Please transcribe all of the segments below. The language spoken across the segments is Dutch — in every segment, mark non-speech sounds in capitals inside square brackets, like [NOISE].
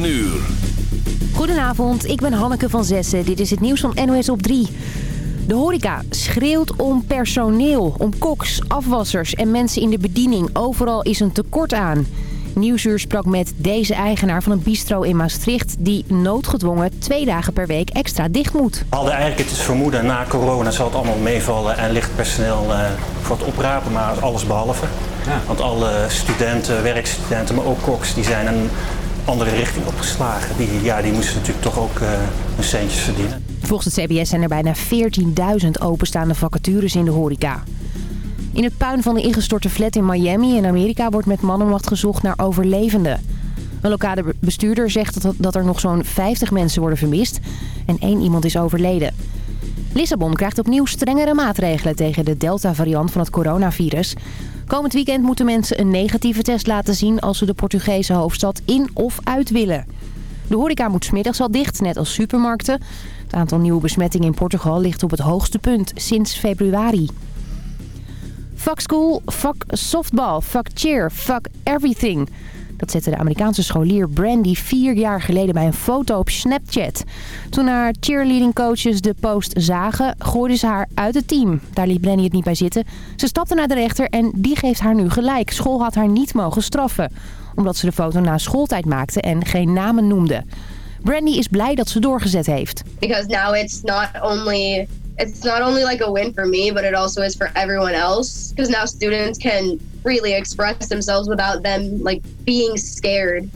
9 uur. Goedenavond, ik ben Hanneke van Zessen. Dit is het nieuws van NOS op 3. De horeca schreeuwt om personeel, om koks, afwassers en mensen in de bediening. Overal is een tekort aan. Nieuwsuur sprak met deze eigenaar van een bistro in Maastricht... die noodgedwongen twee dagen per week extra dicht moet. We hadden eigenlijk het vermoeden, na corona zal het allemaal meevallen... en ligt personeel uh, voor het oprapen, maar alles behalve. Ja. Want alle studenten, werkstudenten, maar ook koks, die zijn een andere richting opgeslagen. Die, ja, die moesten natuurlijk toch ook uh, hun centjes verdienen. Volgens het CBS zijn er bijna 14.000 openstaande vacatures in de horeca. In het puin van de ingestorte flat in Miami in Amerika wordt met mannenmacht gezocht naar overlevenden. Een lokale bestuurder zegt dat er nog zo'n 50 mensen worden vermist en één iemand is overleden. Lissabon krijgt opnieuw strengere maatregelen tegen de Delta-variant van het coronavirus. Komend weekend moeten mensen een negatieve test laten zien als ze de Portugese hoofdstad in of uit willen. De horeca moet smiddags al dicht, net als supermarkten. Het aantal nieuwe besmettingen in Portugal ligt op het hoogste punt sinds februari. Fuck school, fuck softball, fuck cheer, fuck everything. Dat zette de Amerikaanse scholier Brandy vier jaar geleden bij een foto op Snapchat. Toen haar cheerleading coaches de post zagen, gooiden ze haar uit het team. Daar liet Brandy het niet bij zitten. Ze stapte naar de rechter en die geeft haar nu gelijk. School had haar niet mogen straffen. Omdat ze de foto na schooltijd maakte en geen namen noemde. Brandy is blij dat ze doorgezet heeft. Because now it's not only it's not only like a win for me, but it also is for everyone else. Because now students can really express themselves without them like being scared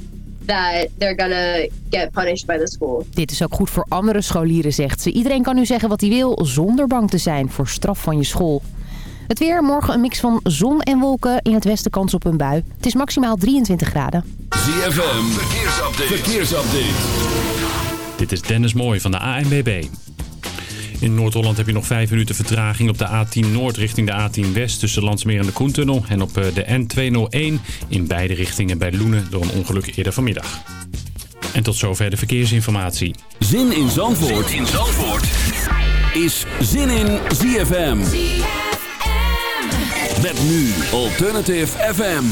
that they're gonna get punished by the school. Dit is ook goed voor andere scholieren, zegt ze. Iedereen kan nu zeggen wat hij wil zonder bang te zijn voor straf van je school. Het weer, morgen een mix van zon en wolken. In het westen kans op een bui. Het is maximaal 23 graden. ZFM, verkeersupdate. verkeersupdate. Dit is Dennis Mooij van de ANBB. In Noord-Holland heb je nog 5 minuten vertraging op de A10 Noord richting de A10 West tussen Landsmeer en de Koentunnel. En op de N201 in beide richtingen bij Loenen door een ongeluk eerder vanmiddag. En tot zover de verkeersinformatie. Zin in Zandvoort, zin in Zandvoort. is Zin in ZFM. ZFM. Met nu Alternative FM.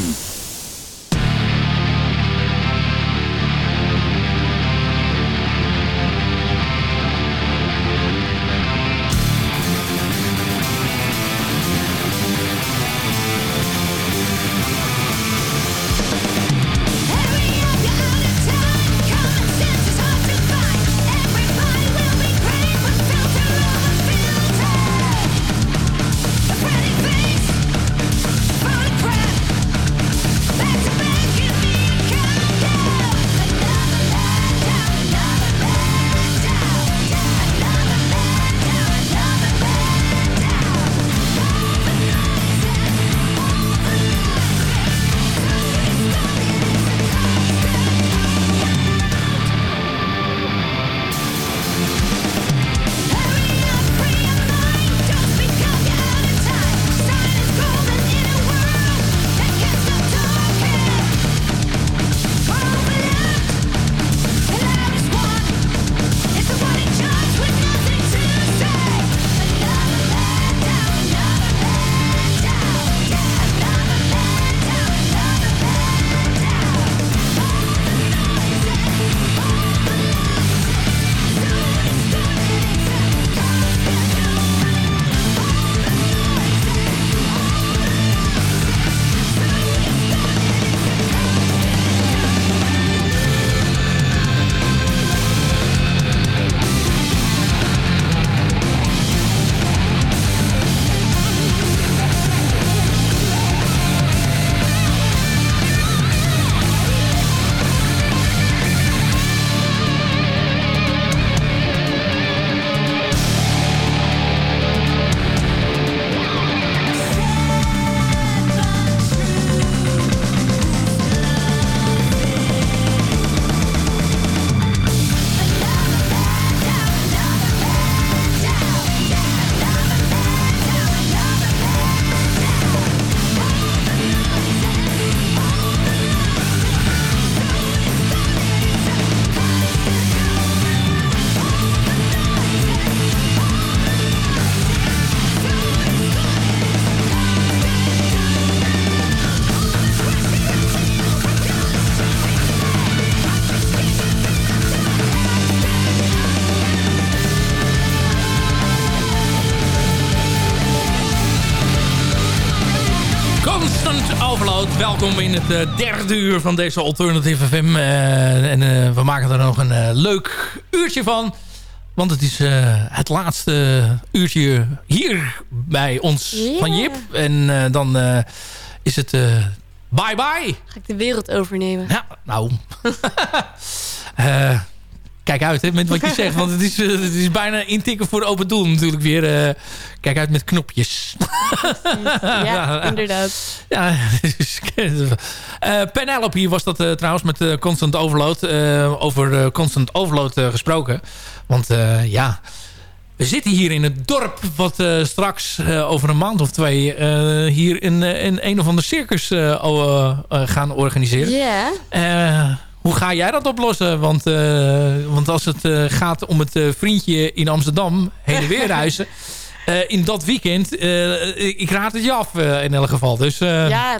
Welkom in het uh, derde uur van deze Alternative FM. Uh, en uh, we maken er nog een leuk uurtje van. Want het is het laatste uurtje hier bij ons yeah. van Jip. En dan is het bye bye. Ga ik de wereld overnemen. Ja, nou. [LAUGHS] kijk uit hè, met wat je zegt. Want het is, uh, het is bijna intikken voor open doel natuurlijk weer. Uh, kijk uit met knopjes. ja, [LAUGHS] inderdaad. Ja, [LAUGHS] uh, Penelope hier was dat trouwens met Constant Overload. over Constant Overload gesproken. Want ja... We zitten hier in het dorp wat straks over een maand of twee hier in, in een of ander circus gaan organiseren. Ja. Hoe ga jij dat oplossen? Want, uh, want als het uh, gaat om het uh, vriendje in Amsterdam heen en weer [LAUGHS] reizen... in dat weekend, ik raad het je af in elk geval. Dus, Ja,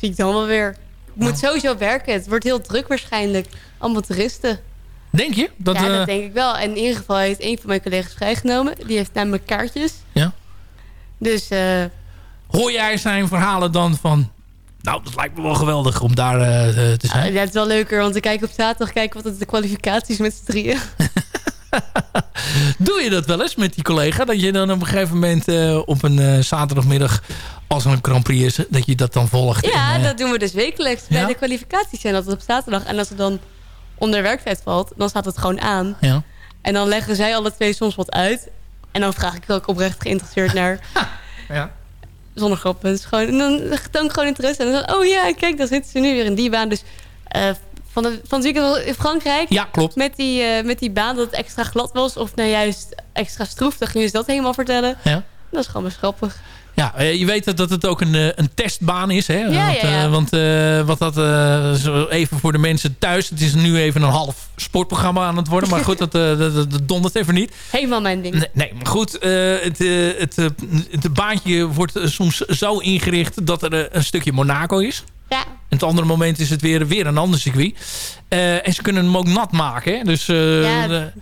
zie ik dan wel weer. Ik moet sowieso werken. Het wordt heel druk waarschijnlijk. Allemaal toeristen. Denk je? Dat, ja, dat denk ik wel. En in ieder geval heeft een van mijn collega's vrijgenomen. Die heeft namelijk kaartjes. Ja. Dus... Hoor jij zijn verhalen dan van... Nou, dat lijkt me wel geweldig om daar uh, te zijn. Ja, het is wel leuker, want ik kijk op zaterdag kijken wat het de kwalificaties met z'n drieën. [LAUGHS] Doe je dat wel eens met die collega? Dat je dan op een gegeven moment uh, op een uh, zaterdagmiddag, als er een Grand Prix is, dat je dat dan volgt? Ja, en, dat doen we dus wekelijks. Ja? Bij de kwalificaties zijn dat op zaterdag. En als het dan onder werktijd valt, dan staat het gewoon aan. Ja. En dan leggen zij alle twee soms wat uit. En dan vraag ik ook oprecht geïnteresseerd naar... [LAUGHS] ja zonder. Dus gewoon, en dan toon ik gewoon interesse. En dan, oh ja, kijk, dan zitten ze nu weer in die baan. Dus uh, van, de, van het weekend in Frankrijk. Ja, klopt. Met die, uh, met die baan dat het extra glad was. Of nou juist extra stroef. Dan gingen ze dat helemaal vertellen. Ja. Dat is gewoon best grappig. Ja, eh, je weet dat het ook een, een testbaan is. Hè? Ja, want, ja, ja. want uh, wat dat, uh, even voor de mensen thuis. Het is nu even een half sportprogramma aan het worden. Maar goed, dat, dat, dat, dondert even niet. Helemaal mijn ding. Nee, nee maar goed. het, het, het baantje wordt soms zo ingericht dat er een stukje Monaco is. Ja. En het andere moment is het weer, weer een ander circuit. en ze kunnen hem ook nat maken. Hè? Dus ja,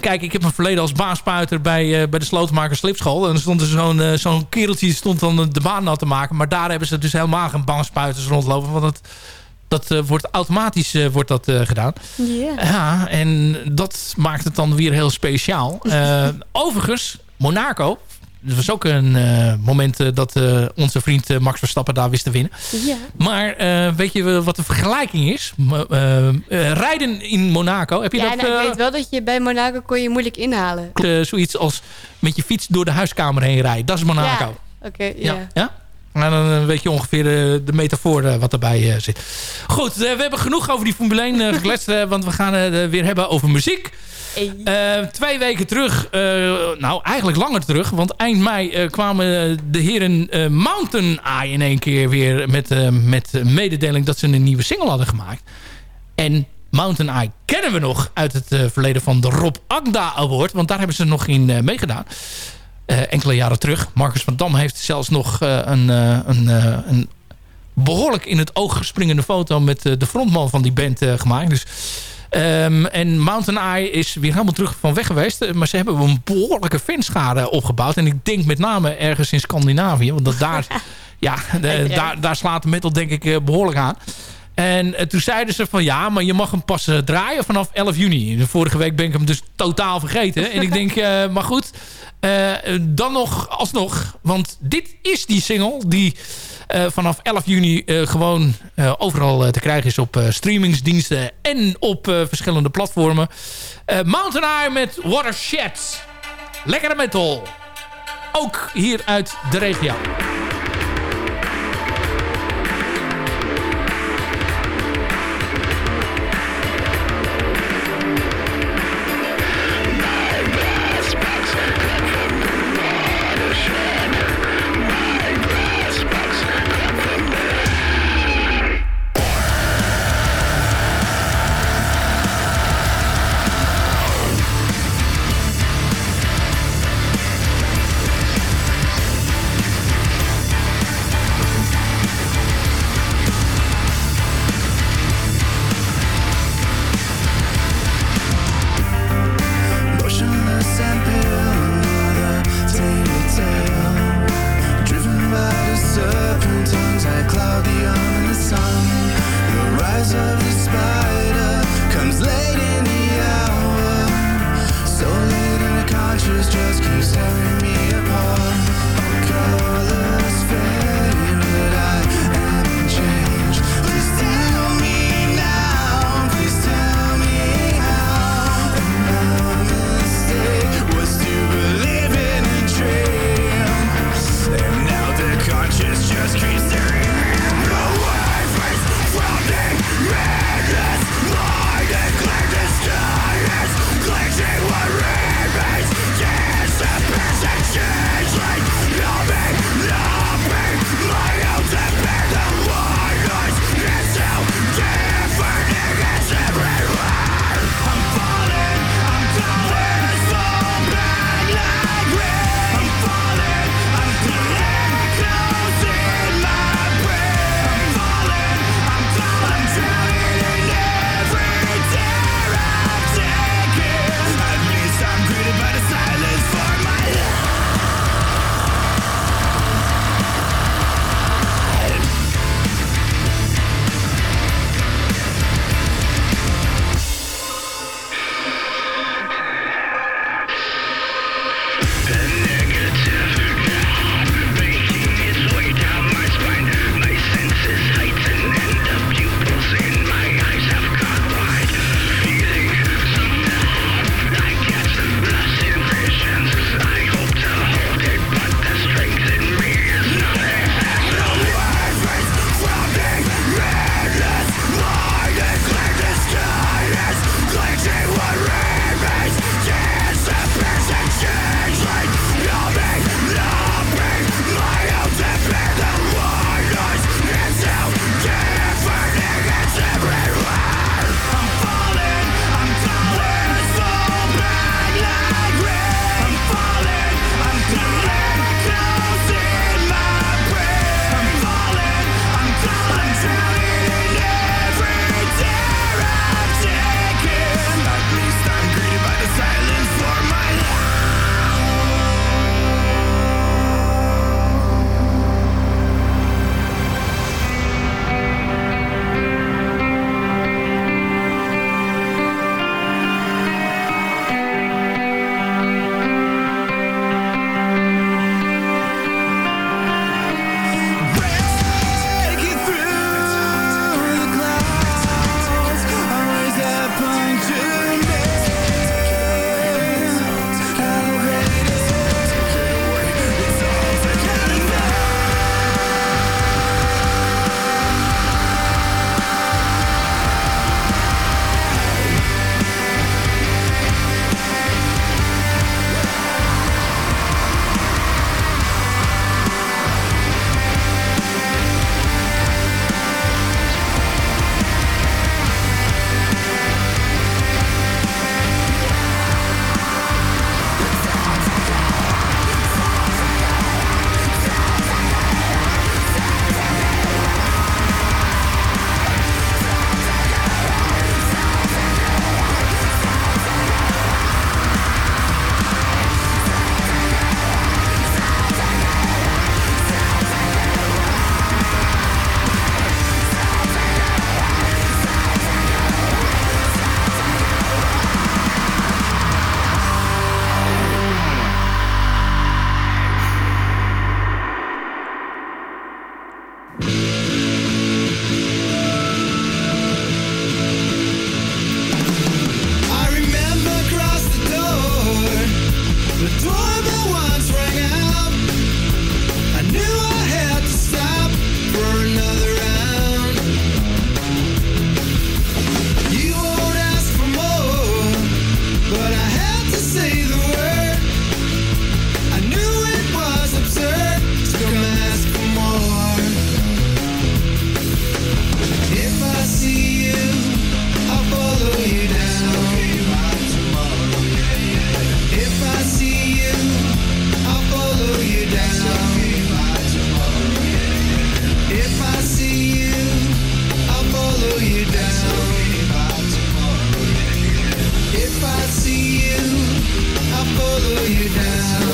kijk, ik heb een verleden als baanspuiter bij, uh, bij de Slotenmaker Slipschool. En er stond er zo'n uh, zo'n kereltje stond dan de baan nat te maken. Maar daar hebben ze dus helemaal geen baanspuiters rondlopen. Want dat, dat wordt automatisch wordt dat, gedaan. Yeah. Ja, en dat maakt het dan weer heel speciaal. [LAUGHS] overigens, Monaco, het was ook een uh, moment uh, dat uh, onze vriend Max Verstappen daar wist te winnen. Ja. Maar weet je wat de vergelijking is? rijden in Monaco. Heb je ja, dat, nou, ik weet wel dat je bij Monaco kon je moeilijk inhalen. zoiets als met je fiets door de huiskamer heen rijden. Dat is Monaco. Ja, oké. Okay, ja. ja? Nou, dan weet je ongeveer de, de metafoor wat erbij zit. Goed, we hebben genoeg over die Formule 1 [LAUGHS] gekletst. want we gaan het weer hebben over muziek. Uh, twee weken terug, uh, nou eigenlijk langer terug, want eind mei uh, kwamen de heren Mountain Eye in één keer weer met, met mededeling dat ze een nieuwe single hadden gemaakt. En Mountain Eye kennen we nog uit het verleden van de Rob Agda Award, want daar hebben ze nog in meegedaan. Enkele jaren terug. Marcus van Dam heeft zelfs nog een, een, een behoorlijk in het oog springende foto met de frontman van die band gemaakt. Dus Um, en Mountain Eye is weer helemaal terug van weg geweest. Maar ze hebben een behoorlijke fanschade opgebouwd. En ik denk met name ergens in Scandinavië. Want dat daar, [LAUGHS] ja, de, daar, daar slaat de metal denk ik eh, behoorlijk aan. En uh, toen zeiden ze van ja, maar je mag hem pas uh, draaien vanaf 11 juni. Vorige week ben ik hem dus totaal vergeten. en ik [LAUGHS] denk, uh, maar goed, dan nog alsnog. Want dit is die single die uh, vanaf 11 juni gewoon overal te krijgen is op streamingsdiensten en op verschillende platformen. Mountain Eye met Watershed. Lekkere metal. Ook hier uit de regio. Follow you down.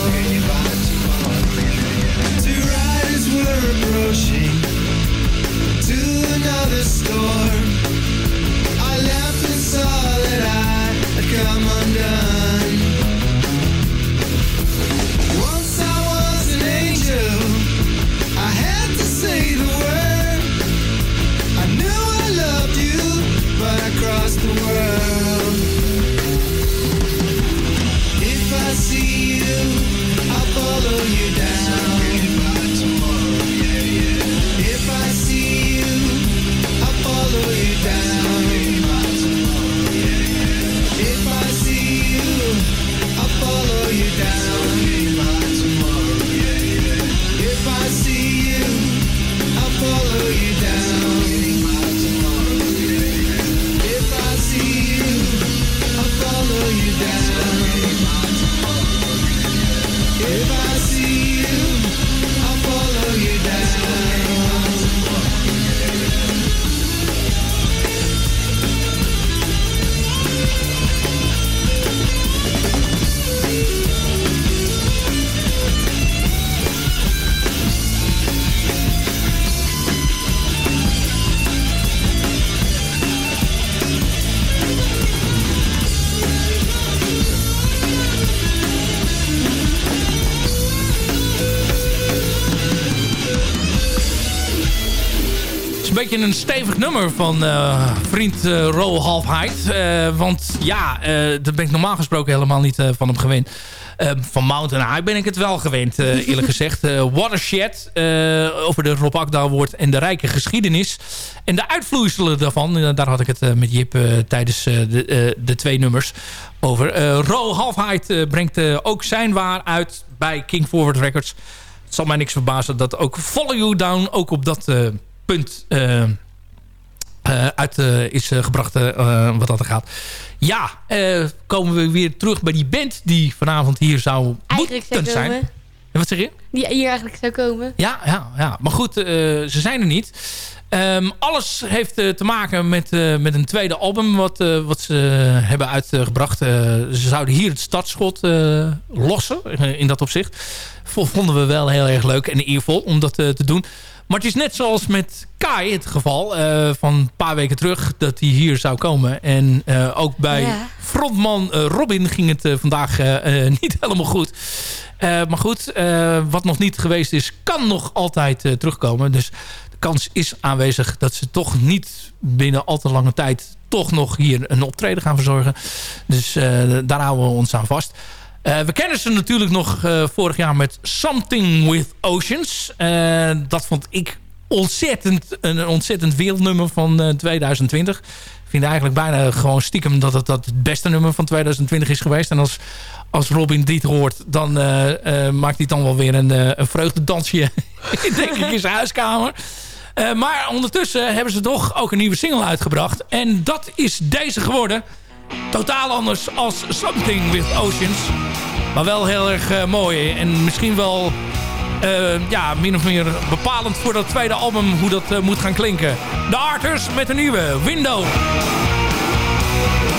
Nummer van eh, vriend uh, Ro Halfheid. Eh, want ja, eh daar ben ik normaal gesproken helemaal niet eh, van hem gewend. Eh, van Mountain High ben ik het wel gewend, eh, [LAUGHS] eerlijk gezegd. Eh, Watershed, eh, over de Rob Akda Award en de rijke geschiedenis. En de uitvloeiselen daarvan, eh, daar had ik het eh, met Jip eh, tijdens eh, de, eh, de twee nummers over. Eh Ro Halfheid eh, brengt eh, ook zijn waar uit bij King Forward Records. Het zal mij niks verbazen dat ook Follow You Down ook op dat eh, punt eh, eh, uit eh, is eh, gebracht eh, wat dat er gaat. Ja, eh, komen we weer terug bij die band die vanavond hier zou Eigenlijk zou moeten zijn. komen. En wat zeg je? Die hier eigenlijk zou komen. Ja, ja, ja. maar goed, eh, ze zijn er niet. Ehm, alles heeft eh, te maken met, eh, met een tweede album wat, eh, wat ze hebben uitgebracht. Eh, ze zouden hier het startschot eh, lossen, eh, in dat opzicht. Vonden we wel heel erg leuk en eervol om dat eh, te doen. Maar het is net zoals met Kai het geval eh, van een paar weken terug dat hij hier zou komen. En eh, ook bij Ja. frontman eh, Robin ging het vandaag [LAUGHS] niet helemaal goed. Maar goed, wat nog niet geweest is, kan nog altijd terugkomen. Dus de kans is aanwezig dat ze toch niet binnen al te lange tijd... toch nog hier een optreden gaan verzorgen. Dus daar houden we ons aan vast. Eh, we kennen ze natuurlijk nog eh, vorig jaar met Something with Oceans. Eh, dat vond ik ontzettend, een ontzettend wereldnummer van eh, 2020. Ik vind eigenlijk bijna gewoon stiekem dat het, dat het beste nummer van 2020 is geweest. En als, als Robin dit hoort, dan maakt hij dan wel weer een, een vreugdedansje, [LAUGHS] denk ik, in zijn huiskamer. Maar ondertussen hebben ze toch ook een nieuwe single uitgebracht. En dat is deze geworden. Totaal anders als Something with Oceans. Maar wel heel erg eh, mooi. En misschien wel eh, ja, min of meer bepalend voor dat tweede album hoe dat eh, moet gaan klinken. De Arters met een nieuwe Window. Window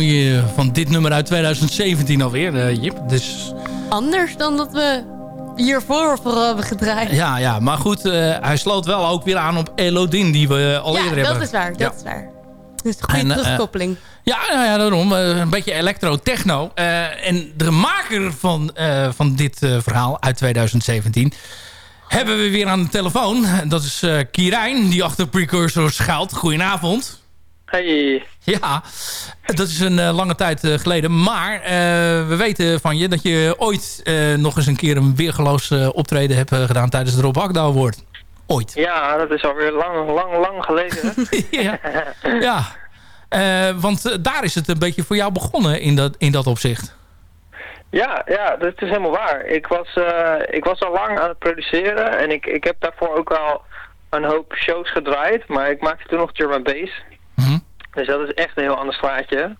eh, van dit nummer uit 2017 alweer, eh, Jip? Dus, Anders dan dat we hiervoor vooral hebben gedraaid. ja, ja, maar goed, eh, hij sloot wel ook weer aan op Elodin, die we al Ja, eerder dat hebben. is waar. Dat Ja. is waar. Dus een goede En, eh, terugkoppeling. Ja, nou ja, daarom. eh, een beetje electro-techno. Eh, en de maker van, eh, van dit eh, verhaal uit 2017... hebben we weer aan de telefoon. Dat is eh Kirijn, die achter Precursor schuilt. Goedenavond. Hey. Ja, dat is een eh, lange tijd eh, geleden. Maar eh, we weten van je dat je ooit nog eens een keer een weergeloos optreden hebt gedaan tijdens de Rob Akda Award. Ooit. Ja, dat is alweer lang, lang, lang geleden. [LAUGHS] ja. ja. Want daar is het een beetje voor jou begonnen in dat, in dat opzicht. ja, ja, dat is helemaal waar. Ik was, ik was al lang aan het produceren en ik, ik heb daarvoor ook al een hoop shows gedraaid, maar ik maakte toen nog and bass. Dus dat is echt een heel ander straatje.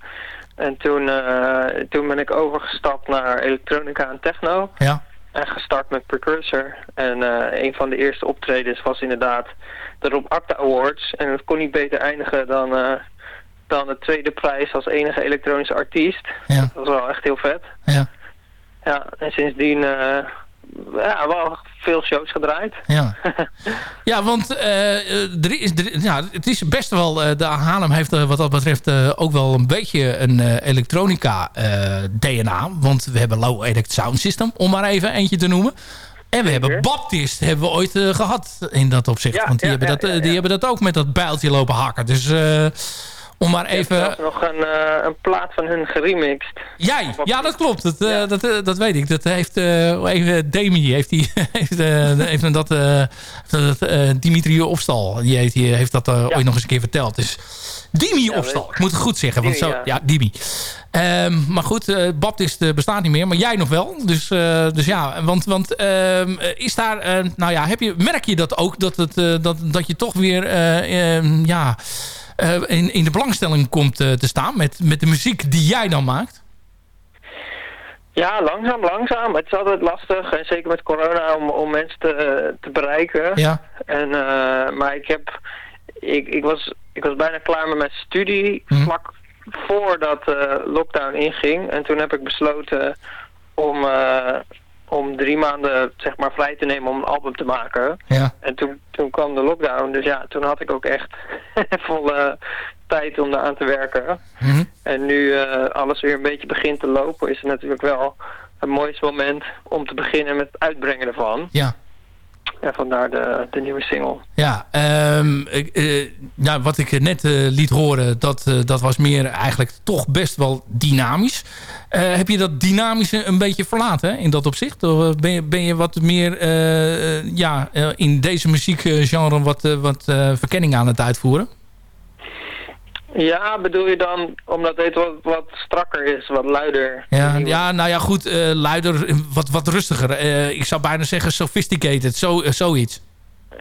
En toen, eh, toen ben ik overgestapt naar elektronica en techno. Ja. En gestart met Precursor. En eh, een van de eerste optredens was inderdaad de Rob Acta Awards. En het kon niet beter eindigen dan, eh, dan de tweede prijs als enige elektronische artiest. Ja. Dat was wel echt heel vet. Ja. Ja, en sindsdien ja, wel veel shows gedraaid. Ja, [LAUGHS] ja want eh, er is, er, ja, het is best wel... eh, de Haarlem heeft eh, wat dat betreft ook wel een beetje een eh, elektronica eh, DNA. Want we hebben Low Elect Sound System, om maar even eentje te noemen. En we hebben Baptist, hebben we ooit eh, gehad in dat opzicht. Ja, want die, ja, hebben, ja, dat, die hebben dat ook met dat bijltje lopen hakken. Dus om maar Ik heb even... nog een, eh, een plaat van hun geremixed. Jij, ja dat klopt. Dat, eh, dat, eh, dat weet ik. Dat heeft eh, even Demi heeft, die, [LAUGHS] heeft, eh, heeft dat, eh, dat eh, Dimitri Opstal. Die heeft, die heeft dat eh, ooit nog eens een keer verteld. Dus Dimi Opstal. Ik moet het goed zeggen. Want zo, ja. ja, Dimi. Ehm, maar goed, eh, Baptist eh, bestaat niet meer. Maar jij nog wel. Dus, eh, dus ja, want, want ehm, is daar... eh, nou ja, heb je, merk je dat ook? Dat, het, eh, dat, dat je toch weer... eh, ehm, ja, eh, in, in de belangstelling komt eh, te staan met, met de muziek die jij dan maakt? Ja, langzaam, langzaam. Het is altijd lastig, en zeker met corona, om, om mensen te, te bereiken. Ja. En, eh, maar ik heb, ik, ik, was, ik was bijna klaar met mijn studie, Mhm. vlak voordat de lockdown inging. En toen heb ik besloten om, eh, om drie maanden zeg maar vrij te nemen om een album te maken. Ja. En toen, toen kwam de lockdown, dus ja, toen had ik ook echt [LAUGHS] volle tijd om eraan te werken. Mhm. En nu eh, alles weer een beetje begint te lopen, is het natuurlijk wel het mooiste moment om te beginnen met het uitbrengen ervan. Ja. En vandaar de, de nieuwe single. Ja, ehm, ik, eh, nou, wat ik net eh, liet horen, dat, eh, dat was meer eigenlijk toch best wel dynamisch. Heb je dat dynamische een beetje verlaten in dat opzicht? Of ben je, ben je wat meer ja, in deze muziekgenre wat, wat verkenning aan het uitvoeren? Ja, bedoel je dan omdat dit wat, wat strakker is, wat luider? Ja, ja nou ja, goed, eh, luider, wat, wat rustiger. Eh, ik zou bijna zeggen sophisticated, zo, eh, zoiets.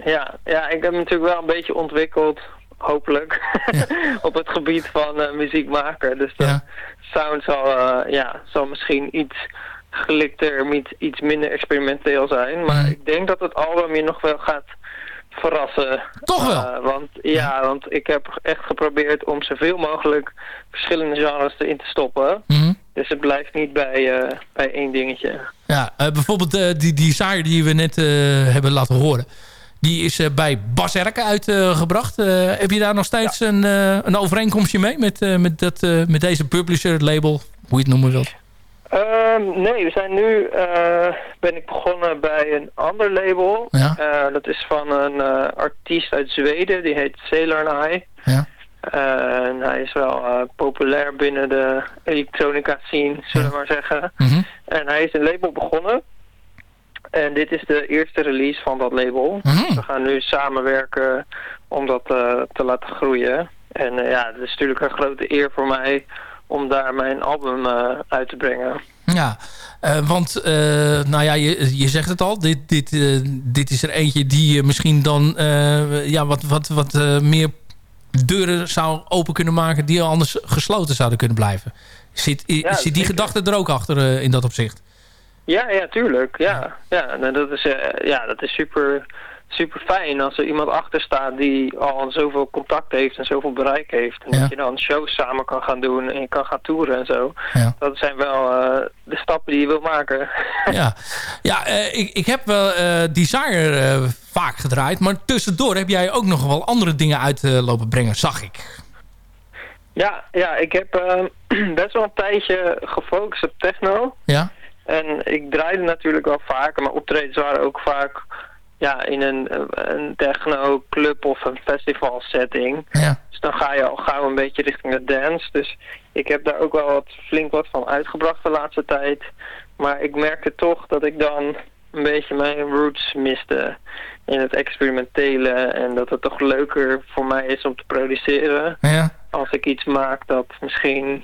Ja, ja, ik heb natuurlijk wel een beetje ontwikkeld, hopelijk, [LAUGHS] op het gebied van muziek maken. Dus de Ja. sound zal, ja, zal misschien iets gelikter, iets, iets minder experimenteel zijn. Maar Mhm. ik denk dat het album je nog wel gaat verrassen. Toch wel? Eh, want, ja, want ik heb echt geprobeerd om zoveel mogelijk verschillende genres erin te stoppen. Mhm. Dus het blijft niet bij, eh, bij één dingetje. Ja, eh, bijvoorbeeld die, die saaier die we net hebben laten horen. Die is bij Bas Erke uitgebracht. Heb je daar nog steeds een, een overeenkomstje mee? Met, met, dat, met deze publisher, label, hoe je het noemen wilt? Ehm, nee, we zijn nu, eh, ben ik begonnen bij een ander label. Ja. Eh, dat is van een eh, artiest uit Zweden, die heet Sailor and I. Ja. En hij is wel populair binnen de elektronica scene, zullen we maar zeggen. Mhm. En hij is een label begonnen. En dit is de eerste release van dat label. Mhm. We gaan nu samenwerken om dat te laten groeien. En ja, het is natuurlijk een grote eer voor mij om daar mijn album eh, uit te brengen. Ja, eh, want eh, nou ja, je, je zegt het al. Dit, dit, dit is er eentje die misschien dan ja, wat, wat, wat meer deuren zou open kunnen maken... die anders gesloten zouden kunnen blijven. Zit, Ja, zit die gedachte er ook achter in dat opzicht? Ja, ja, tuurlijk. Ja, ja nou, dat, is, ja dat is super, super fijn als er iemand achter staat die al zoveel contact heeft en zoveel bereik heeft. En Ja. dat je dan shows samen kan gaan doen en je kan gaan toeren en zo. Ja. Dat zijn wel eh, de stappen die je wil maken. [LAUGHS] Ja, ja eh, ik, ik heb wel eh Desire vaak gedraaid. Maar tussendoor heb jij ook nog wel andere dingen uit lopen brengen, zag ik. ja, ja, ik heb [CLEARS THROAT] best wel een tijdje gefocust op techno. Ja? En ik draaide natuurlijk wel vaker, maar optredens waren ook vaak ja, in een, een techno-club of een festival setting. Ja. Dus dan ga je al gauw een beetje richting de dance. Dus ik heb daar ook wel wat, flink wat van uitgebracht de laatste tijd. Maar ik merkte toch dat ik dan een beetje mijn roots miste in het experimentele. En dat het toch leuker voor mij is om te produceren Ja, als ik iets maak dat misschien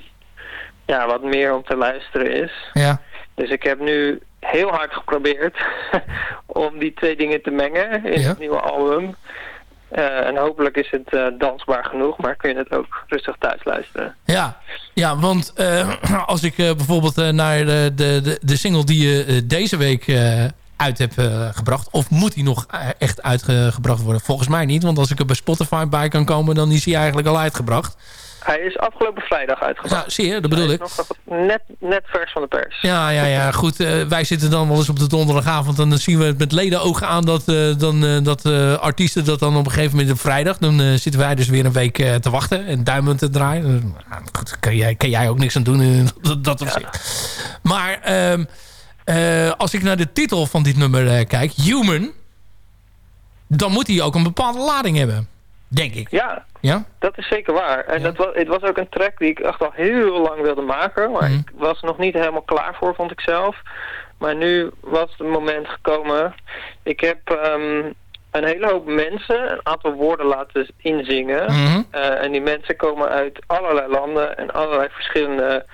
ja, wat meer om te luisteren is. ja. Dus ik heb nu heel hard geprobeerd [LAUGHS] om die twee dingen te mengen in Ja. het nieuwe album. Eh, en hopelijk is het eh, dansbaar genoeg, maar kun je het ook rustig thuis luisteren. Ja, ja want eh, [CLEARS THROAT] als ik bijvoorbeeld naar de, de, de, single die je deze week uit hebt gebracht... of moet die nog echt uitgebracht worden? Volgens mij niet, want als ik er bij Spotify bij kan komen... dan is hij eigenlijk al uitgebracht. Hij is afgelopen vrijdag uitgebracht. Ja, zie je, dat bedoel ik. nog net, net vers van de pers. Ja, ja, ja, goed. eh, wij zitten dan wel eens op de donderdagavond... en dan zien we het met ledenogen aan dat, eh, dan, eh, dat artiesten dat dan op een gegeven moment op vrijdag... dan zitten wij dus weer een week te wachten en duimen te draaien. Nou, goed, kan jij, kan jij ook niks aan doen in [LAUGHS] dat, dat opzicht. Maar ehm, eh, als ik naar de titel van dit nummer kijk, Human... dan moet hij ook een bepaalde lading hebben. Denk ik. Ja, Ja? dat is zeker waar. En Ja. dat was, het was ook een track die ik echt al heel lang wilde maken. Maar Mhm. ik was nog niet helemaal klaar voor, vond ik zelf. Maar nu was het moment gekomen. Ik heb ehm, een hele hoop mensen een aantal woorden laten inzingen. Mhm. Eh, en die mensen komen uit allerlei landen en allerlei verschillende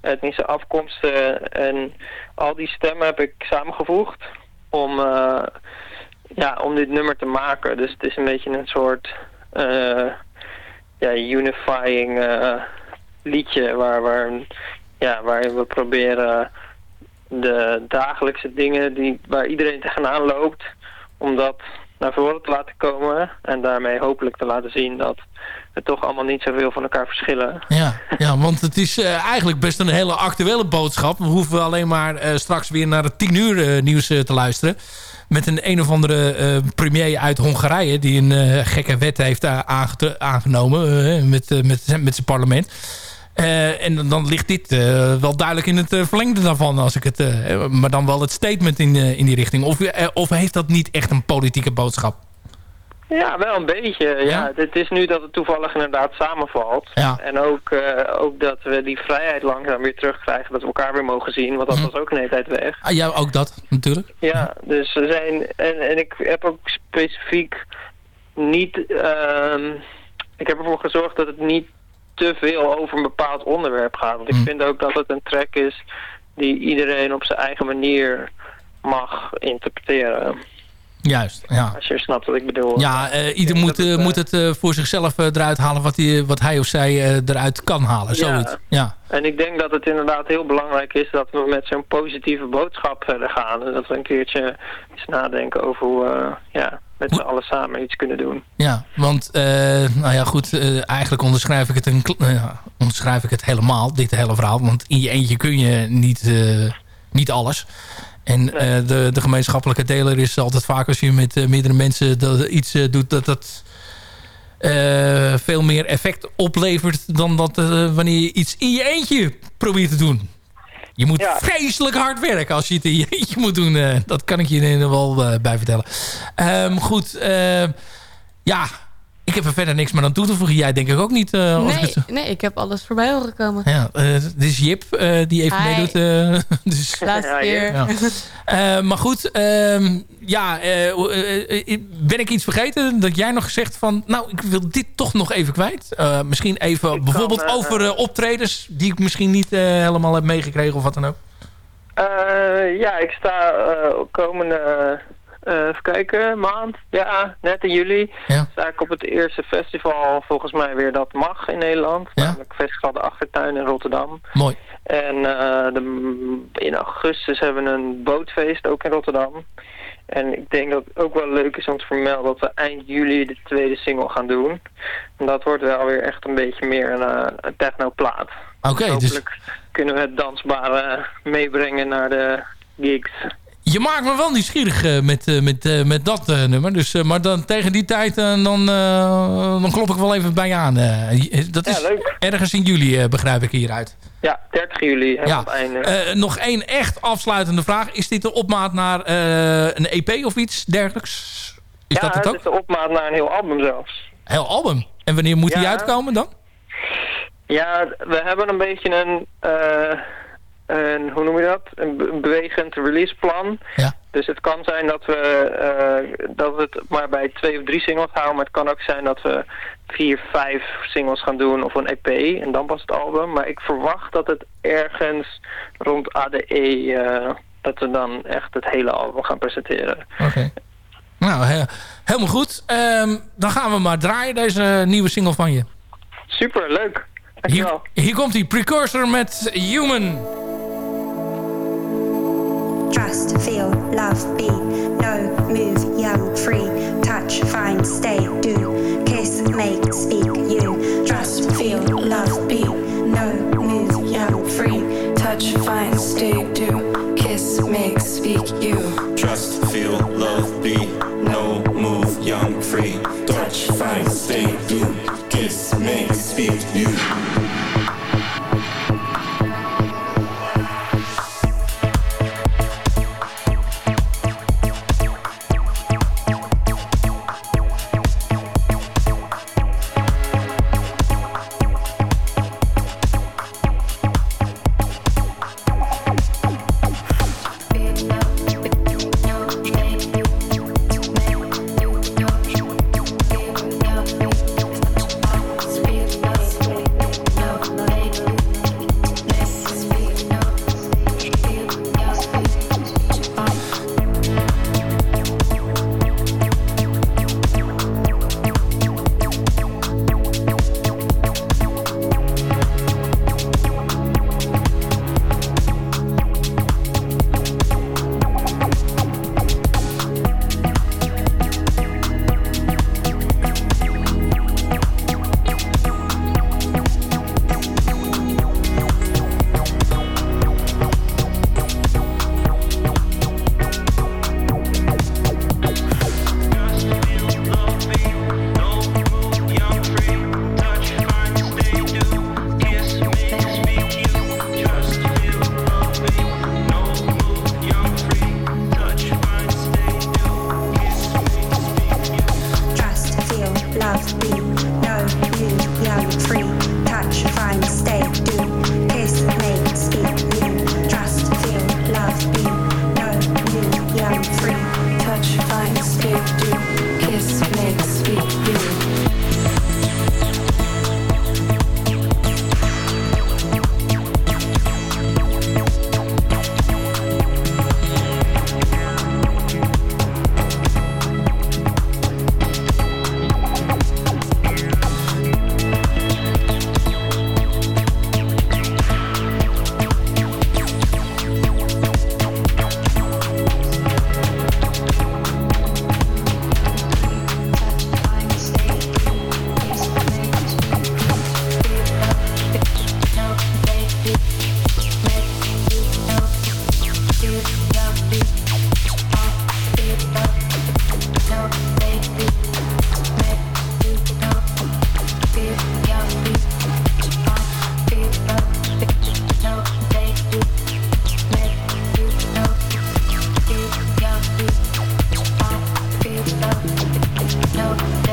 etnische afkomsten. En al die stemmen heb ik samengevoegd om, eh, ja, om dit nummer te maken. Dus het is een beetje een soort eh, ja, unifying eh, liedje waar, waar, ja, waarin we proberen de dagelijkse dingen die, waar iedereen tegenaan loopt, om dat naar voren te laten komen en daarmee hopelijk te laten zien dat we toch allemaal niet zoveel van elkaar verschillen. Ja, ja want het is eh, eigenlijk best een hele actuele boodschap. We hoeven alleen maar eh, straks weer naar het 10 uur nieuws te luisteren. Met een een of andere eh, premier uit Hongarije... die een eh, gekke wet heeft eh, aangenomen met, met, met zijn parlement. En dan- ligt dit wel duidelijk in het verlengde daarvan. Als ik het, maar dan wel het statement in, in die richting. Of, of heeft dat niet echt een politieke boodschap? Ja, wel een beetje. Ja. Ja? Het is nu dat het toevallig inderdaad samenvalt. Ja. En ook, eh, ook dat we die vrijheid langzaam weer terugkrijgen. Dat we elkaar weer mogen zien. Want dat Mhm. was ook een hele tijd weg. Ah, ja, ook dat natuurlijk. Ja, dus we zijn... En, en ik heb ook specifiek niet... ehm, ik heb ervoor gezorgd dat het niet te veel over een bepaald onderwerp gaat. Want ik Mhm. vind ook dat het een track is die iedereen op zijn eigen manier mag interpreteren. Juist, ja. Als je snapt wat ik bedoel. Ja, eh, ieder moet, het, eh, eh, moet het eh, voor zichzelf eruit halen wat hij, wat hij of zij eruit kan halen. Ja. Zoiets. Ja. En ik denk dat het inderdaad heel belangrijk is dat we met zo'n positieve boodschap verder gaan. En dat we een keertje eens nadenken over hoe ja, met z'n allen samen iets kunnen doen. ja, want nou ja, goed, eigenlijk onderschrijf ik, het een, onderschrijf ik het helemaal, dit hele verhaal. Want in je eentje kun je niet, niet alles. En eh, de, de gemeenschappelijke deler is altijd vaak als je met eh, meerdere mensen dat, iets eh, doet... dat dat veel meer effect oplevert dan dat wanneer je iets in je eentje probeert te doen. Je moet Ja. vreselijk hard werken als je het in je eentje moet doen. dat kan ik je er wel eh, bij vertellen. Ehm, goed, ja, ik heb er verder niks meer aan toe te voegen. Jij denk ik ook niet. eh, Nee, het nee, ik heb alles voorbij horen komen. ja, eh, dit is Jip eh, die even Hi. meedoet. eh, [LAUGHS] dus, Laatste keer. ja. Eh, maar goed, ehm, ja, ben ik iets vergeten dat jij nog zegt van... nou, ik wil dit toch nog even kwijt. Eh, misschien even Ik bijvoorbeeld kan, over optredens... die ik misschien niet helemaal heb meegekregen of wat dan ook. Eh, ja, ik sta eh, komende, eh, even kijken, maand, ja, net in juli, Ja. ik op het eerste festival volgens mij weer dat mag in Nederland. Ja. Namelijk Festival de Achtertuin in Rotterdam. Mooi. En eh, de, in augustus hebben we een bootfeest ook in Rotterdam. En ik denk dat het ook wel leuk is om te vermelden dat we eind juli de tweede single gaan doen. En dat wordt wel weer echt een beetje meer een, een technoplaat. Oké, dus Hopelijk kunnen we het dansbare meebrengen naar de gigs. Je maakt me wel nieuwsgierig eh, met, eh, met, eh, met dat nummer. Dus, maar dan tegen die tijd dan, dan klop ik wel even bij je aan. Dat is Ja, leuk. ergens in juli, begrijp ik hieruit. Ja, 30 juli Ja. op het einde. Nog één echt afsluitende vraag. Is dit de opmaat naar een EP of iets dergelijks? Is ja, dat het ook? is de opmaat naar een heel album zelfs. Heel album. En wanneer moet die uitkomen dan? Ja, we hebben een beetje een, een hoe noem je dat? Een be- bewegend releaseplan. Ja. Dus het kan zijn dat we, eh, dat het maar bij twee of drie singles houden. Maar het kan ook zijn dat we vier, vijf singles gaan doen of een EP. En dan pas het album. Maar ik verwacht dat het ergens rond ADE... eh, dat we dan echt het hele album gaan presenteren. Oké. Nou, he- helemaal goed. Ehm, dan gaan we maar draaien, deze nieuwe single van je. Super, leuk. Hier, Dankjewel. hier komt die Precursor met Human. Trust, feel, love, be, know, move, young, free, touch, find, stay, do, kiss, make, speak, you. Trust, feel, love, be, know, move, young, free, touch, find, stay, do, kiss, make, speak, you. Trust, feel, love, be, know, move, young, free, touch, find, stay, do, kiss, make, speak, you. Get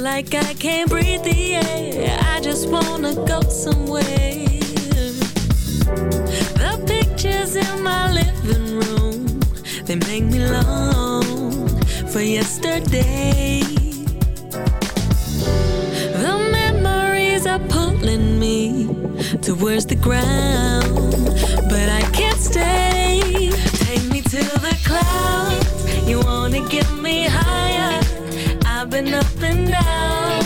like I can't breathe the air. I just wanna go somewhere. The pictures in my living room, they make me long for yesterday. The memories are pulling me towards the ground, but I can't stay. Take me to the clouds. You wanna get me higher? I've up and down.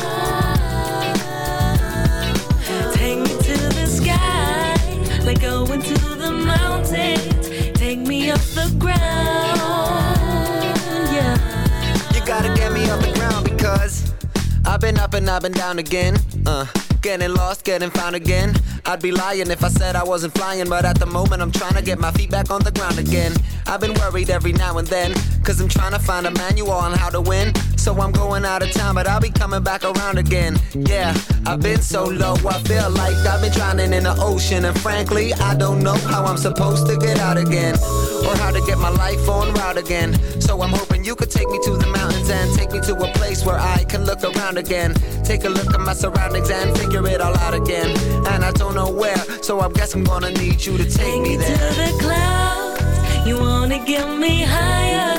Take me to the sky, like going to the mountains. Take me off the ground, yeah. You gotta get me off the ground because I've been up and I've been down again. Uh, getting lost, getting found again. I'd be lying if I said I wasn't flying, but at the moment I'm trying to get my feet back on the ground again. I've been worried every now and then, cause I'm trying to find a manual on how to win. So I'm going out of town, but I'll be coming back around again. Yeah, I've been so low, I feel like I've been drowning in the ocean. And frankly, I don't know how I'm supposed to get out again, or how to get my life on route again. So I'm hoping you could take me to the mountains and take me to a place where I can look around again. Take a look at my surroundings and figure it all out again. And I don't know where, so I guess I'm gonna need you to take me there. to the clouds. You wanna get me higher?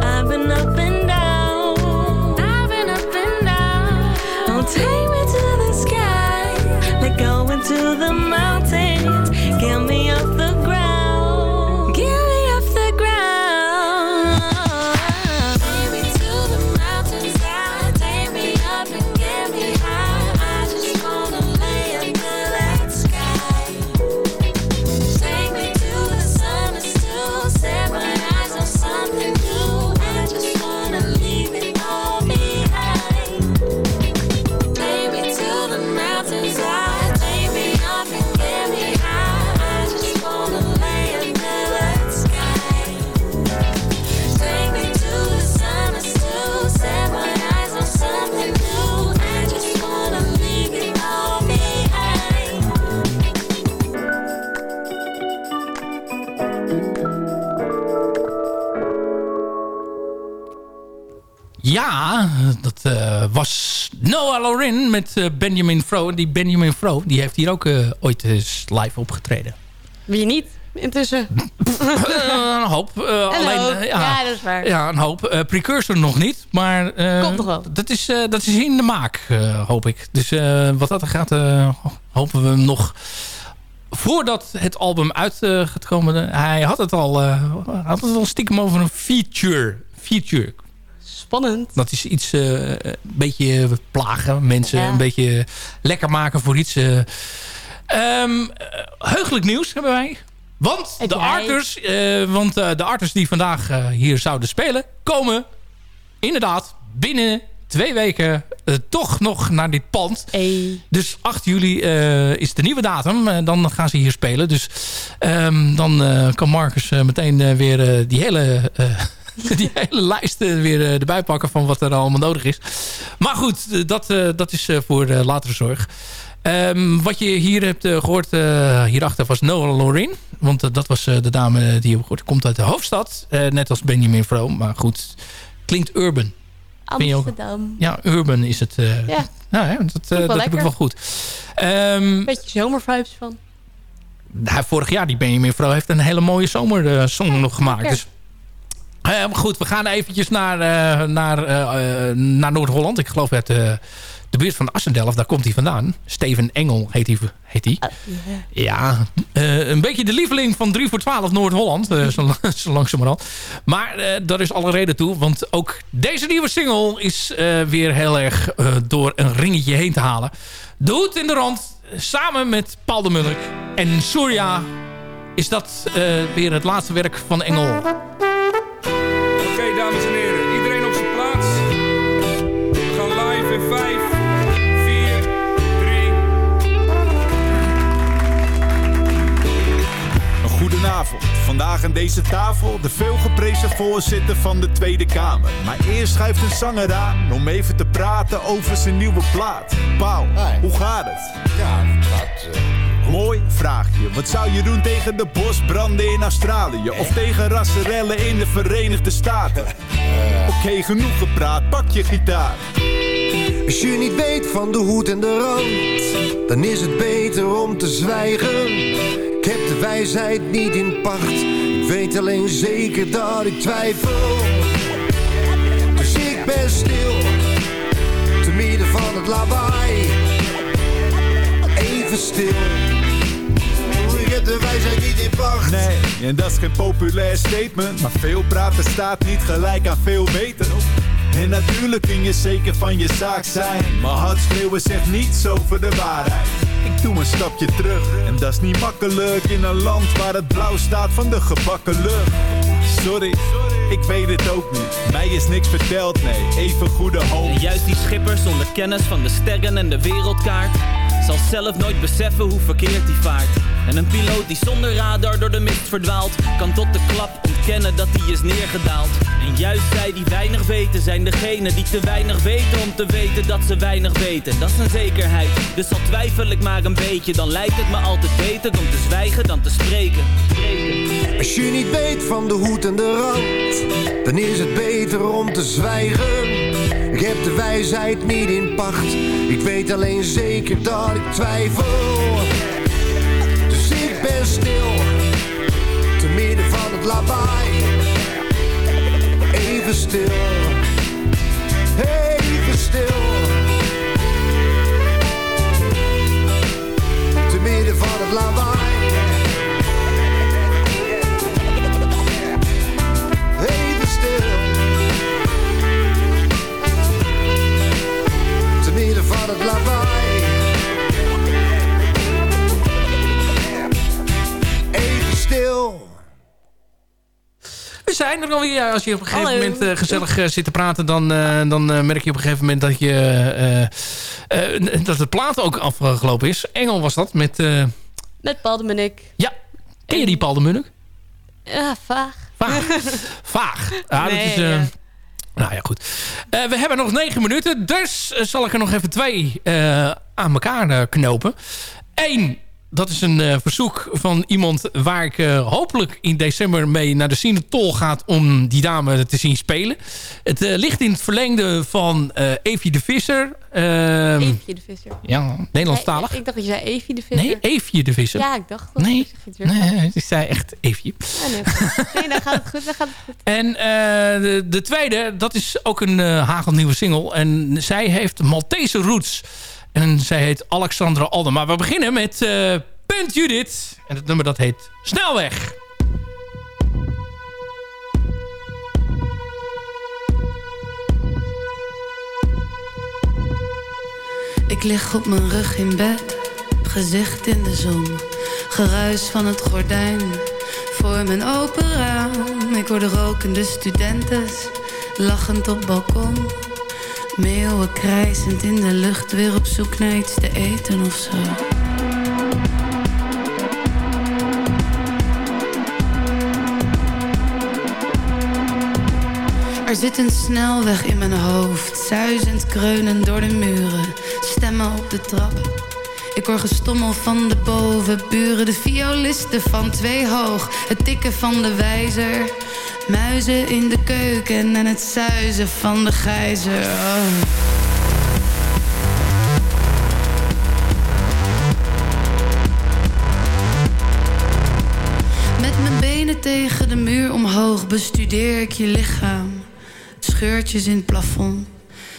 I've been up and down. I've been up and down. Oh, take me to the sky, like going to the mountains. Get me met eh, Benjamin Fro. En die Benjamin Fro die heeft hier ook eh, ooit eens live opgetreden. Wie niet, intussen? [LAUGHS] Eh, een hoop. eh, alleen, eh, Ja, dat is waar. Ja, een hoop. Eh, Precursor nog niet. Maar eh, Komt nog wel. Dat is, eh, dat is in de maak, eh, hoop ik. Dus eh, wat dat er gaat, eh, hopen we hem nog... Voordat het album uit eh, gaat komen... hij had het al, eh, had het al stiekem over een feature. Feature. Spannend. Dat is iets, eh, een beetje plagen. Mensen Ja. een beetje lekker maken voor iets. eh. Ehm, eh, heugelijk nieuws hebben wij. Want de arters, want de arters die vandaag hier zouden spelen... komen inderdaad binnen twee weken toch nog naar dit pand. Dus 8 juli is de nieuwe datum. Dan gaan ze hier spelen. Dus ehm, dan kan Marcus meteen weer die hele... [LAUGHS] die hele lijst eh, weer eh, erbij pakken van wat er allemaal nodig is. Maar goed, eh, dat, dat is voor latere zorg. Ehm, wat je hier hebt eh, gehoord, eh, hierachter was Noah Lorin. Want dat was de dame die je gehoord komt uit de hoofdstad. Net als Benjamin Vroom. Maar goed, klinkt urban. Amsterdam. Ja, urban is het. Ja. nou, ja, dat, dat heb ik wel goed. Ehm, Beetje zomervibes van. hij, vorig jaar, die Benjamin Vro, heeft een hele mooie zomersong nog gemaakt. Dus, eh, maar goed, we gaan eventjes naar, eh, naar, eh, eh, naar Noord-Holland. Ik geloof uit de buurt van Assendelft, daar komt hij vandaan. Steven Engel heet hij. Heet hij. Ja, een beetje de lieveling van 3 voor 12 Noord-Holland. zo, [LAUGHS] zo langzamerhand. Maar daar is alle reden toe. Want ook deze nieuwe single is weer heel erg door een ringetje heen te halen. De Hoed in de Rand, samen met Paul de Mulk en Surya... is dat weer het laatste werk van Engel. Oké, dames en heren, iedereen op zijn plaats. We gaan live in 5, 4, 3. Een goedenavond. Vandaag aan deze tafel de veelgeprezen voorzitter van de Tweede Kamer. Maar eerst schuift een zanger aan om even te praten over zijn nieuwe plaat. Paul, hoe gaat het? Ja, het gaat... Mooi vraagje. Wat zou je doen tegen de bosbranden in Australië? Of tegen rasserellen in de Verenigde Staten? Oké, genoeg gepraat. Pak je gitaar. Als je niet weet van de hoed en de rand, dan is het beter om te zwijgen. Ik heb de wijsheid niet in pacht, ik weet alleen zeker dat ik twijfel. Dus ik ben stil, te midden van het lawaai. Even stil, niet in pacht. Nee, en dat is geen populair statement. Maar veel praten staat niet gelijk aan veel weten. En natuurlijk kun je zeker van je zaak zijn. Maar hard schreeuwen zegt niets over de waarheid. Ik doe een stapje terug. En dat is niet makkelijk in een land waar het blauw staat van de gebakken lucht. Sorry, ik weet het ook niet. Mij is niks verteld, nee. Even goede hoop. En juist die schipper zonder kennis van de sterren en de wereldkaart Zal zelf nooit beseffen hoe verkeerd hij vaart En een piloot die zonder radar door de mist verdwaalt Kan tot de klap ontkennen dat hij is neergedaald En juist zij die weinig weten zijn degene die te weinig weten Om te weten dat ze weinig weten, dat is een zekerheid Dus al twijfel ik maar een beetje Dan lijkt het me altijd beter om te zwijgen dan te spreken Als je niet weet van de hoed en de rand, dan is het beter om te zwijgen. Ik heb de wijsheid niet in pacht, ik weet alleen zeker dat ik twijfel. Ben stil, te midden van het lawaai. Even stil, even stil. Te midden van het lawaai. Zijn er alweer. Ja, Als je op een gegeven Hallo. moment eh, gezellig eh, zit te praten... dan, eh, dan merk je op een gegeven moment dat, je, dat het plaat ook afgelopen is. Engel was dat, met... Met Paul de Munnik. ja, ken je die Paul de Munnik? Ja, vaag. Vaag. [LAUGHS] Vaag. Ja, Nee, dat is... ja. Nou ja, goed. We hebben nog negen minuten, dus zal ik er nog even twee aan elkaar knopen. Eén, dat is een eh, verzoek van iemand waar ik eh, hopelijk in december mee naar de Cinetol gaat om die dame te zien spelen. Het eh, ligt in het verlengde van Evie de Visser. Ehm, Eefje de Visser. Ja, Nederlandstalig. Ik dacht dat je zei Evie de Visser. Nee, Evie de Visser. Ja, ik dacht dat. Nee, Ik nee, ik zei echt Evie. Nee, dan gaat het goed. Dan gaat het goed. En de, de tweede, dat is ook een eh, hagelnieuwe single. En zij heeft Maltese roots. En zij heet Alexandra Alden. Maar we beginnen met eh Punt Judith. En het nummer dat heet Snelweg. Ik lig op mijn rug in bed, gezicht in de zon. Geruis van het gordijn voor mijn open raam. Ik hoor de rokende studenten, lachend op balkon. Meeuwen krijzend in de lucht, weer op zoek naar iets te eten of zo. Er zit een snelweg in mijn hoofd, zuizend kreunen door de muren, stemmen op de trap. Ik hoor gestommel van de bovenburen, de violisten van twee hoog, het tikken van de wijzer, muizen in de keuken en het zuizen van de gijzer. Oh. tegen de muur omhoog bestudeer ik je lichaam. Scheurtjes in het plafond.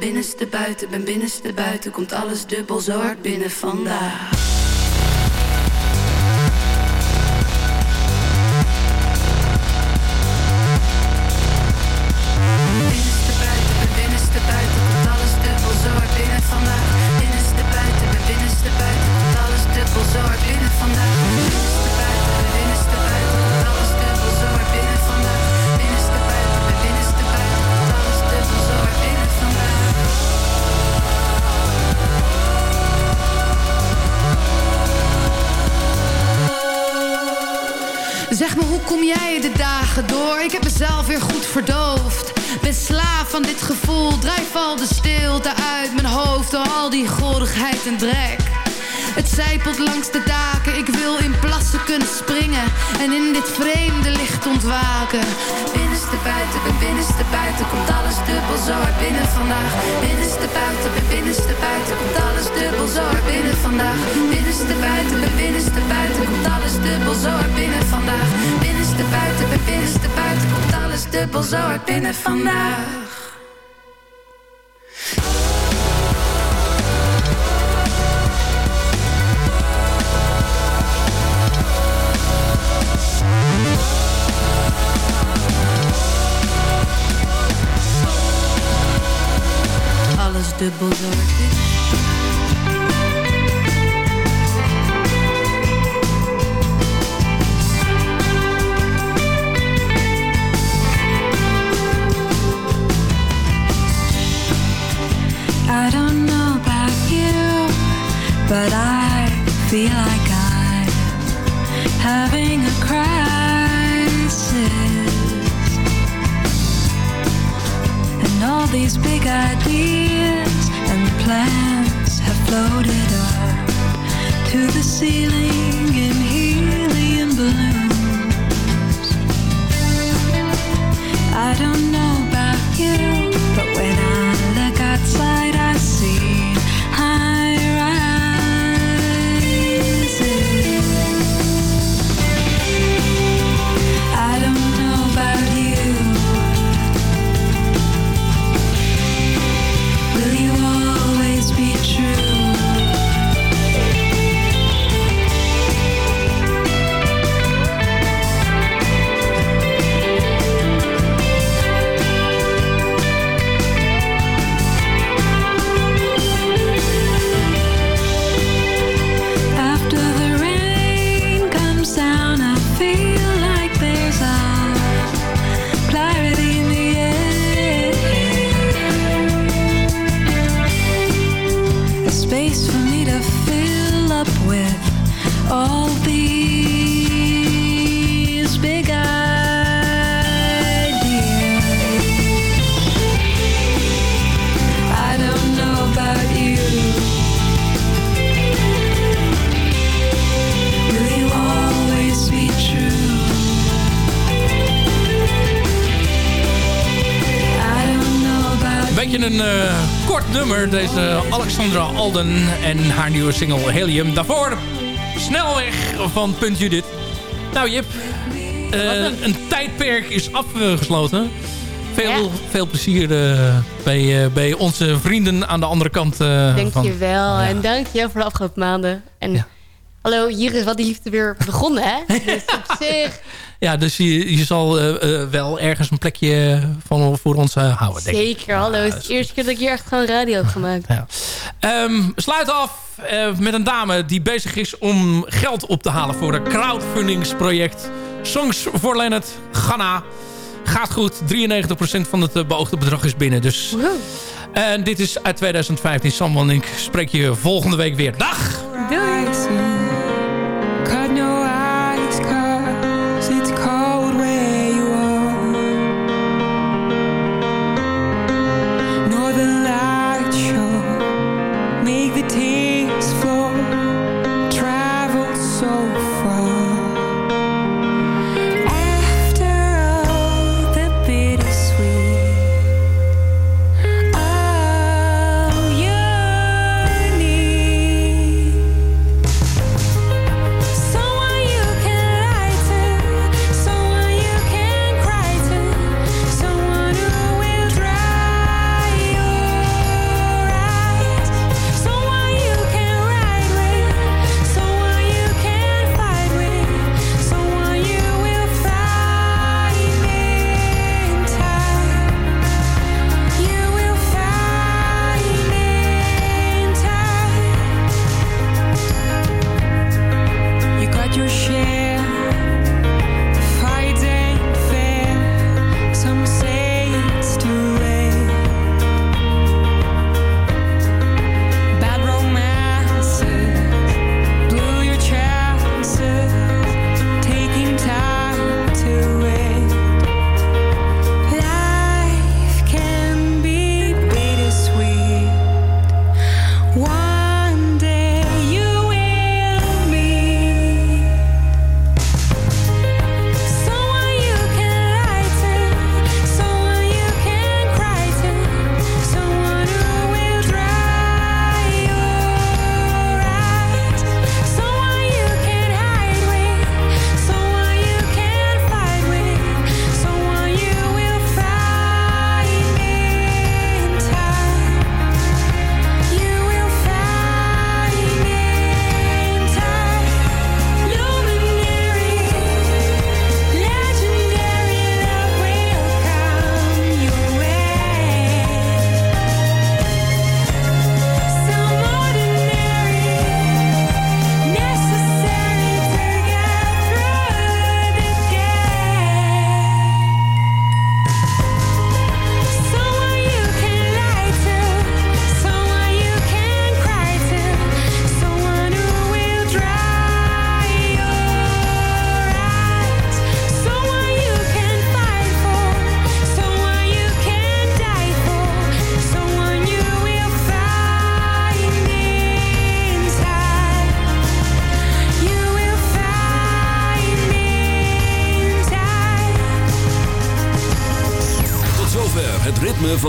Binnenste buiten, ben binnenste buiten, komt alles dubbel zo hard binnen vandaag. Mezelf weer goed verdoofd. Ben slaaf van dit gevoel, drijf al de stilte uit mijn hoofd door al die gorigheid en drek. Het zijpelt langs de daken, ik wil in plassen kunnen springen en in dit vreemde licht ontwaken. Binnenste buiten, binnenste buiten, komt alles dubbel zo hard binnen vandaag. Binnenste buiten, binnenste buiten, komt alles dubbel zo hard binnen vandaag. Binnenste buiten, binnenste buiten, komt alles dubbel zo hard binnen vandaag. Binnenste buiten, binnenste buiten, komt alles dubbel zo hard binnen vandaag. I don't know about you, but I feel like I'm having a crisis. And all these big ideas plans have floated up to the ceiling in helium balloons. I don't know about you, beetje een eh, kort nummer, deze Alexandra Alden en haar nieuwe single Helium. Daarvoor Snelweg van Punt Judith. Nou Jip, eh, een tijdperk is afgesloten. Veel, veel plezier eh, bij, bij onze vrienden aan de andere kant eh, van... Dankjewel. En dankjewel voor de afgelopen maanden. En hallo, hier is wat die liefde weer begonnen, hè? [LAUGHS] Dus op zich, Ja, dus je, je zal eh, eh, wel ergens een plekje van, voor ons eh, houden, denk ik. zeker. Hallo, het is de eerste keer dat ik hier echt gewoon radio heb gemaakt. Ehm, sluit af eh, met een dame die bezig is om geld op te halen voor een crowdfundingsproject. Songs voor Leonard, Ghana. Gaat goed, 93% van het eh, beoogde bedrag is binnen. Dus. En dit is uit 2015. Samuel en ik spreek je volgende week weer. Dag! Doei!